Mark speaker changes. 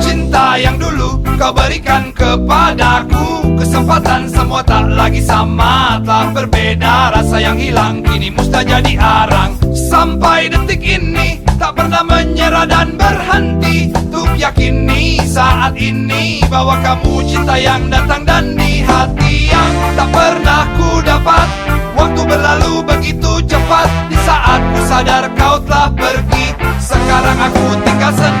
Speaker 1: Cinta yang dulu kau berikan kepadaku. Kesempatan semua tak lagi sama Telah berbeda. Rasa yang hilang Kini mustah jadi arang. Sampai detik ini Tak pernah menyerah dan berhenti. Untuk yakini saat ini Bahwa kamu cinta yang datang dan di hati Yang tak pernah ku dapat. Waktu berlalu begitu cepat Di saat ku sadar kau telah pergi. Sekarang aku tinggal sendiri